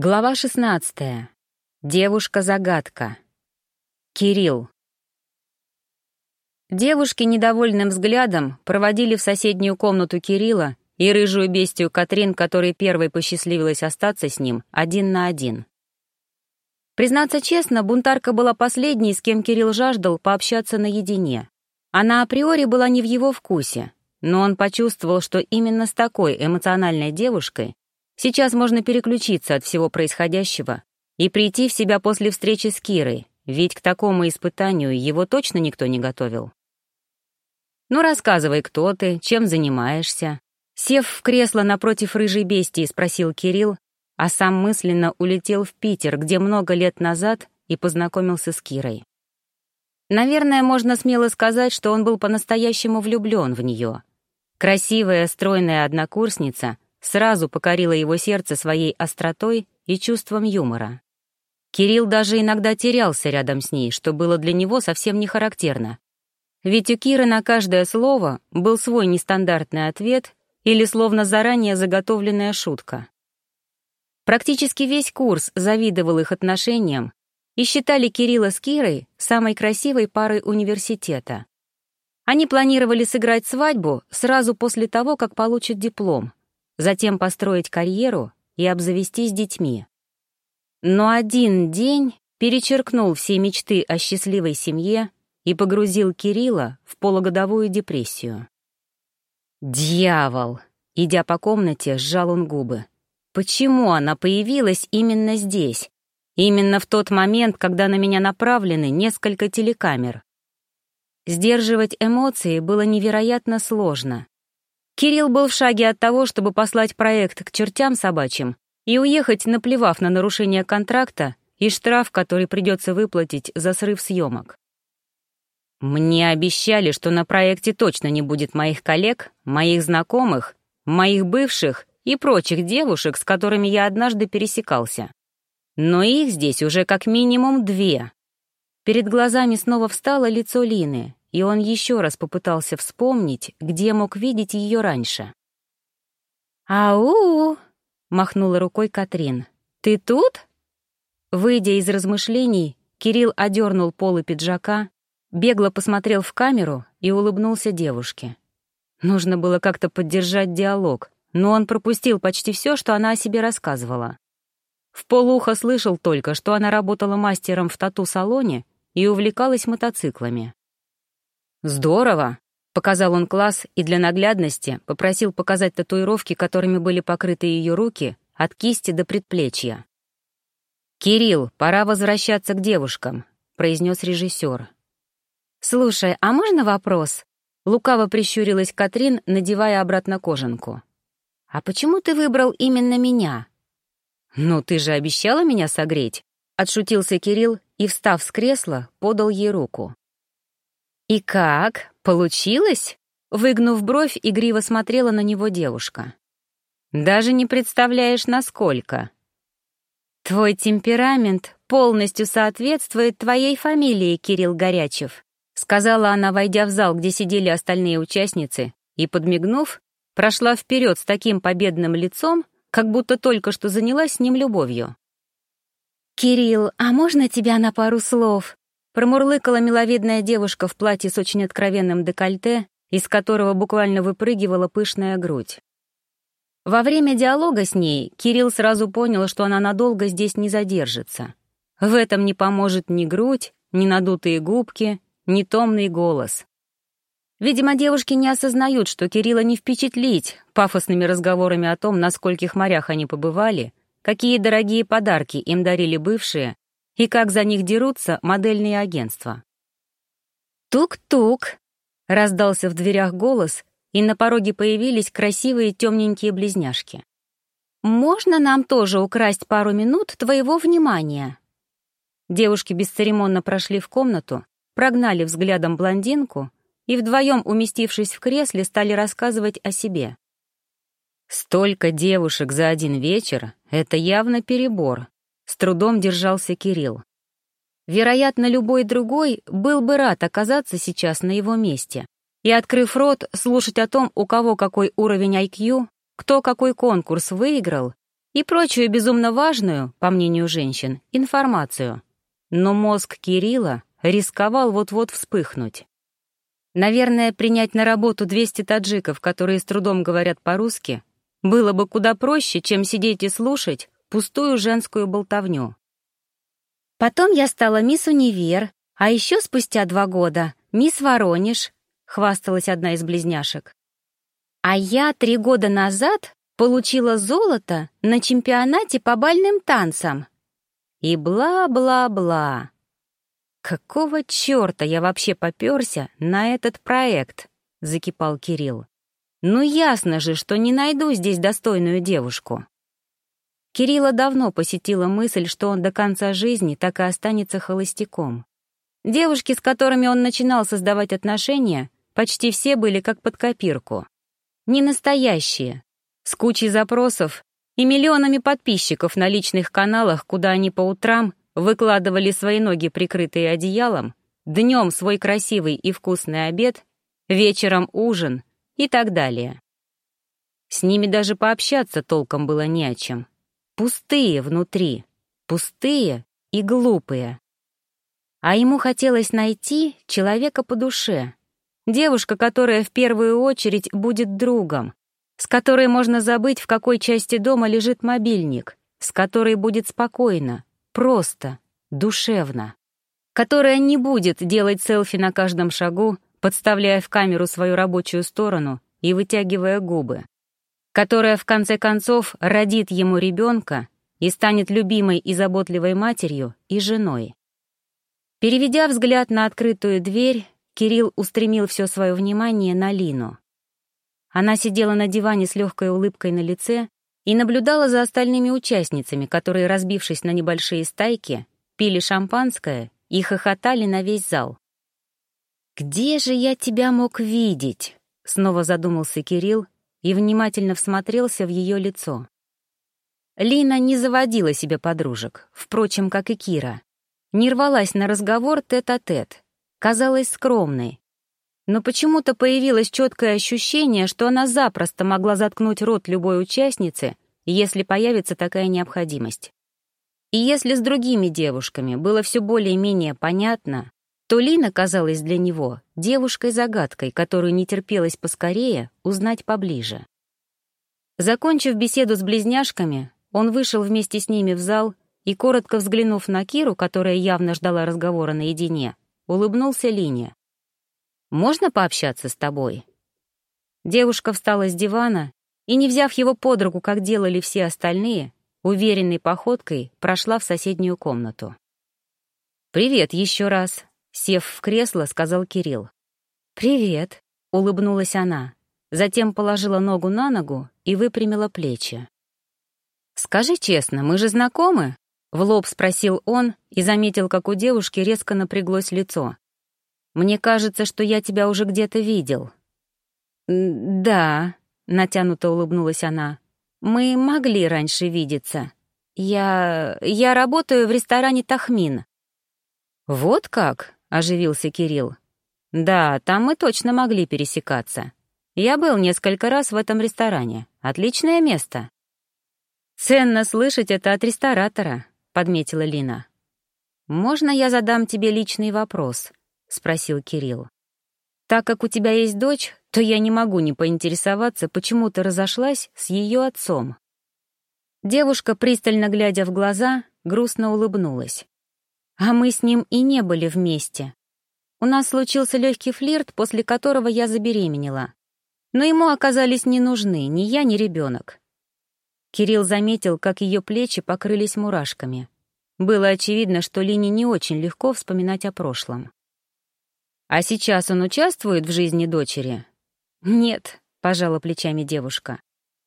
Глава 16. Девушка-загадка. Кирилл. Девушки недовольным взглядом проводили в соседнюю комнату Кирилла и рыжую бестию Катрин, которой первой посчастливилось остаться с ним один на один. Признаться честно, бунтарка была последней, с кем Кирилл жаждал пообщаться наедине. Она априори была не в его вкусе, но он почувствовал, что именно с такой эмоциональной девушкой Сейчас можно переключиться от всего происходящего и прийти в себя после встречи с Кирой, ведь к такому испытанию его точно никто не готовил. «Ну, рассказывай, кто ты, чем занимаешься?» Сев в кресло напротив рыжей бестии, спросил Кирилл, а сам мысленно улетел в Питер, где много лет назад и познакомился с Кирой. Наверное, можно смело сказать, что он был по-настоящему влюблен в нее. Красивая, стройная однокурсница — сразу покорила его сердце своей остротой и чувством юмора. Кирилл даже иногда терялся рядом с ней, что было для него совсем не характерно. Ведь у Киры на каждое слово был свой нестандартный ответ или словно заранее заготовленная шутка. Практически весь курс завидовал их отношениям и считали Кирилла с Кирой самой красивой парой университета. Они планировали сыграть свадьбу сразу после того, как получат диплом, затем построить карьеру и обзавестись детьми. Но один день перечеркнул все мечты о счастливой семье и погрузил Кирилла в полугодовую депрессию. «Дьявол!» — идя по комнате, сжал он губы. «Почему она появилась именно здесь? Именно в тот момент, когда на меня направлены несколько телекамер?» Сдерживать эмоции было невероятно сложно, Кирилл был в шаге от того, чтобы послать проект к чертям собачьим и уехать, наплевав на нарушение контракта и штраф, который придется выплатить за срыв съемок. Мне обещали, что на проекте точно не будет моих коллег, моих знакомых, моих бывших и прочих девушек, с которыми я однажды пересекался. Но их здесь уже как минимум две. Перед глазами снова встало лицо Лины, и он еще раз попытался вспомнить, где мог видеть ее раньше. «Ау!» — махнула рукой Катрин. «Ты тут?» Выйдя из размышлений, Кирилл одернул полы пиджака, бегло посмотрел в камеру и улыбнулся девушке. Нужно было как-то поддержать диалог, но он пропустил почти все, что она о себе рассказывала. В полухо слышал только, что она работала мастером в тату-салоне и увлекалась мотоциклами. «Здорово!» — показал он класс и для наглядности попросил показать татуировки, которыми были покрыты ее руки, от кисти до предплечья. «Кирилл, пора возвращаться к девушкам», — произнес режиссер. «Слушай, а можно вопрос?» Лукаво прищурилась Катрин, надевая обратно кожанку. «А почему ты выбрал именно меня?» «Ну, ты же обещала меня согреть», — отшутился Кирилл и, встав с кресла, подал ей руку. «И как? Получилось?» Выгнув бровь, игриво смотрела на него девушка. «Даже не представляешь, насколько». «Твой темперамент полностью соответствует твоей фамилии, Кирилл Горячев», сказала она, войдя в зал, где сидели остальные участницы, и, подмигнув, прошла вперед с таким победным лицом, как будто только что занялась с ним любовью. «Кирилл, а можно тебя на пару слов?» Промурлыкала миловидная девушка в платье с очень откровенным декольте, из которого буквально выпрыгивала пышная грудь. Во время диалога с ней Кирилл сразу понял, что она надолго здесь не задержится. В этом не поможет ни грудь, ни надутые губки, ни томный голос. Видимо, девушки не осознают, что Кирилла не впечатлить пафосными разговорами о том, на скольких морях они побывали, какие дорогие подарки им дарили бывшие, и как за них дерутся модельные агентства. «Тук-тук!» — раздался в дверях голос, и на пороге появились красивые темненькие близняшки. «Можно нам тоже украсть пару минут твоего внимания?» Девушки бесцеремонно прошли в комнату, прогнали взглядом блондинку и вдвоем, уместившись в кресле, стали рассказывать о себе. Столько девушек за один вечер — это явно перебор, с трудом держался Кирилл. Вероятно, любой другой был бы рад оказаться сейчас на его месте и, открыв рот, слушать о том, у кого какой уровень IQ, кто какой конкурс выиграл и прочую безумно важную, по мнению женщин, информацию. Но мозг Кирилла рисковал вот-вот вспыхнуть. Наверное, принять на работу 200 таджиков, которые с трудом говорят по-русски, было бы куда проще, чем сидеть и слушать пустую женскую болтовню. Потом я стала мисс Универ, а еще спустя два года — мисс Воронеж, хвасталась одна из близняшек. А я три года назад получила золото на чемпионате по бальным танцам. И бла-бла-бла. Какого черта я вообще попёрся на этот проект? Закипал Кирилл. Ну ясно же, что не найду здесь достойную девушку. Кирилла давно посетила мысль, что он до конца жизни так и останется холостяком. Девушки, с которыми он начинал создавать отношения, почти все были как под копирку. Не настоящие, с кучей запросов и миллионами подписчиков на личных каналах, куда они по утрам выкладывали свои ноги, прикрытые одеялом, днем свой красивый и вкусный обед, вечером ужин и так далее. С ними даже пообщаться толком было не о чем. Пустые внутри, пустые и глупые. А ему хотелось найти человека по душе, девушка, которая в первую очередь будет другом, с которой можно забыть, в какой части дома лежит мобильник, с которой будет спокойно, просто, душевно, которая не будет делать селфи на каждом шагу, подставляя в камеру свою рабочую сторону и вытягивая губы, которая в конце концов родит ему ребенка и станет любимой и заботливой матерью и женой. Переведя взгляд на открытую дверь, Кирилл устремил все свое внимание на Лину. Она сидела на диване с легкой улыбкой на лице и наблюдала за остальными участницами, которые, разбившись на небольшие стайки, пили шампанское и хохотали на весь зал. «Где же я тебя мог видеть?» — снова задумался Кирилл и внимательно всмотрелся в ее лицо. Лина не заводила себе подружек, впрочем, как и Кира. Не рвалась на разговор тет-а-тет, -тет, казалась скромной, но почему-то появилось четкое ощущение, что она запросто могла заткнуть рот любой участнице, если появится такая необходимость. И если с другими девушками было все более-менее понятно, то Лина казалась для него девушкой-загадкой, которую не терпелось поскорее узнать поближе. Закончив беседу с близняшками, он вышел вместе с ними в зал и, коротко взглянув на Киру, которая явно ждала разговора наедине, улыбнулся Лине. Можно пообщаться с тобой?» Девушка встала с дивана и, не взяв его под руку, как делали все остальные, уверенной походкой прошла в соседнюю комнату. «Привет еще раз», — сев в кресло, сказал Кирилл. «Привет», — улыбнулась она, затем положила ногу на ногу и выпрямила плечи. «Скажи честно, мы же знакомы?» — в лоб спросил он и заметил, как у девушки резко напряглось лицо. Мне кажется, что я тебя уже где-то видел». «Да», — натянуто улыбнулась она. «Мы могли раньше видеться. Я... я работаю в ресторане «Тахмин». «Вот как?» — оживился Кирилл. «Да, там мы точно могли пересекаться. Я был несколько раз в этом ресторане. Отличное место». «Ценно слышать это от ресторатора», — подметила Лина. «Можно я задам тебе личный вопрос?» — спросил Кирилл. «Так как у тебя есть дочь, то я не могу не поинтересоваться, почему ты разошлась с ее отцом». Девушка, пристально глядя в глаза, грустно улыбнулась. «А мы с ним и не были вместе. У нас случился легкий флирт, после которого я забеременела. Но ему оказались не нужны ни я, ни ребенок. Кирилл заметил, как ее плечи покрылись мурашками. Было очевидно, что Лине не очень легко вспоминать о прошлом. А сейчас он участвует в жизни дочери? Нет, пожала плечами девушка.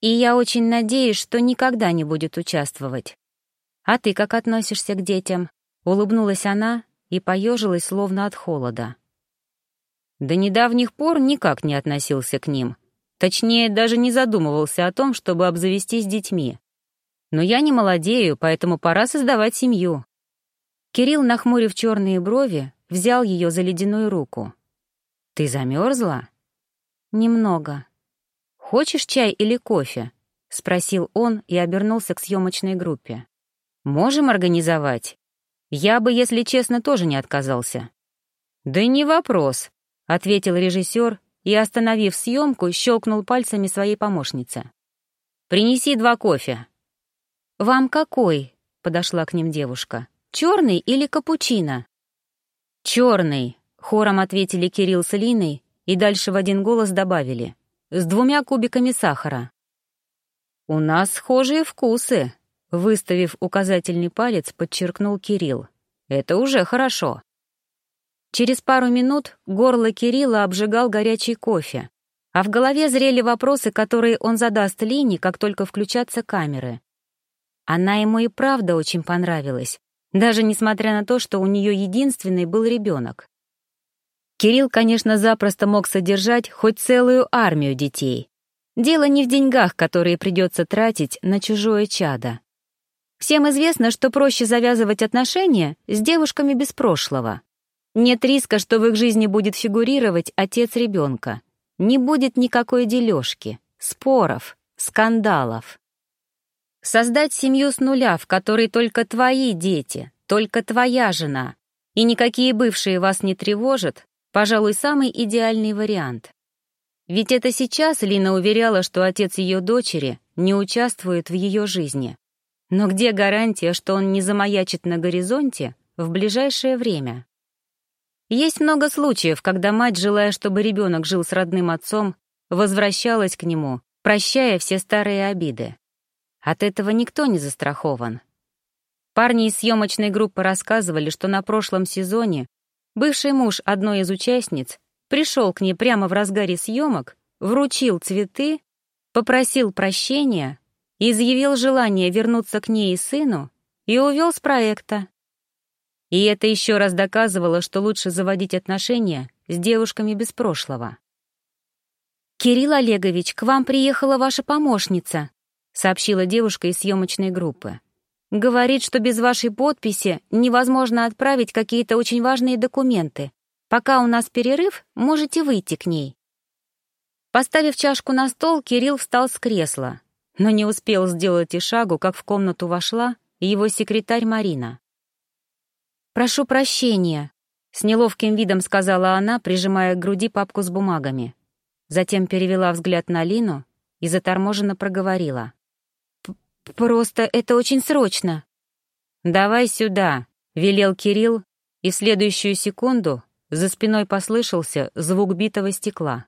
И я очень надеюсь, что никогда не будет участвовать. А ты как относишься к детям? Улыбнулась она и поежилась словно от холода. До недавних пор никак не относился к ним. Точнее, даже не задумывался о том, чтобы обзавестись детьми. Но я не молодею, поэтому пора создавать семью. Кирилл, нахмурив черные брови, взял ее за ледяную руку. «Ты замерзла?» «Немного». «Хочешь чай или кофе?» — спросил он и обернулся к съемочной группе. «Можем организовать? Я бы, если честно, тоже не отказался». «Да не вопрос», — ответил режиссер и, остановив съемку, щелкнул пальцами своей помощницы. «Принеси два кофе». «Вам какой?» — подошла к ним девушка. «Черный или капучино?» «Черный», — хором ответили Кирилл с Линой и дальше в один голос добавили. «С двумя кубиками сахара». «У нас схожие вкусы», — выставив указательный палец, подчеркнул Кирилл. «Это уже хорошо». Через пару минут горло Кирилла обжигал горячий кофе, а в голове зрели вопросы, которые он задаст Лине, как только включатся камеры. Она ему и правда очень понравилась, даже несмотря на то, что у нее единственный был ребенок. Кирилл, конечно, запросто мог содержать хоть целую армию детей. Дело не в деньгах, которые придется тратить на чужое чадо. Всем известно, что проще завязывать отношения с девушками без прошлого. Нет риска, что в их жизни будет фигурировать отец ребенка. Не будет никакой дележки, споров, скандалов. Создать семью с нуля, в которой только твои дети, только твоя жена, и никакие бывшие вас не тревожат, пожалуй, самый идеальный вариант. Ведь это сейчас Лина уверяла, что отец ее дочери не участвует в ее жизни. Но где гарантия, что он не замаячит на горизонте в ближайшее время? Есть много случаев, когда мать, желая, чтобы ребенок жил с родным отцом, возвращалась к нему, прощая все старые обиды. От этого никто не застрахован. Парни из съемочной группы рассказывали, что на прошлом сезоне бывший муж одной из участниц пришел к ней прямо в разгаре съемок, вручил цветы, попросил прощения, изъявил желание вернуться к ней и сыну и увел с проекта. И это еще раз доказывало, что лучше заводить отношения с девушками без прошлого. «Кирилл Олегович, к вам приехала ваша помощница», сообщила девушка из съемочной группы. «Говорит, что без вашей подписи невозможно отправить какие-то очень важные документы. Пока у нас перерыв, можете выйти к ней». Поставив чашку на стол, Кирилл встал с кресла, но не успел сделать и шагу, как в комнату вошла его секретарь Марина. «Прошу прощения», — с неловким видом сказала она, прижимая к груди папку с бумагами. Затем перевела взгляд на Лину и заторможенно проговорила. «Просто это очень срочно». «Давай сюда», — велел Кирилл, и в следующую секунду за спиной послышался звук битого стекла.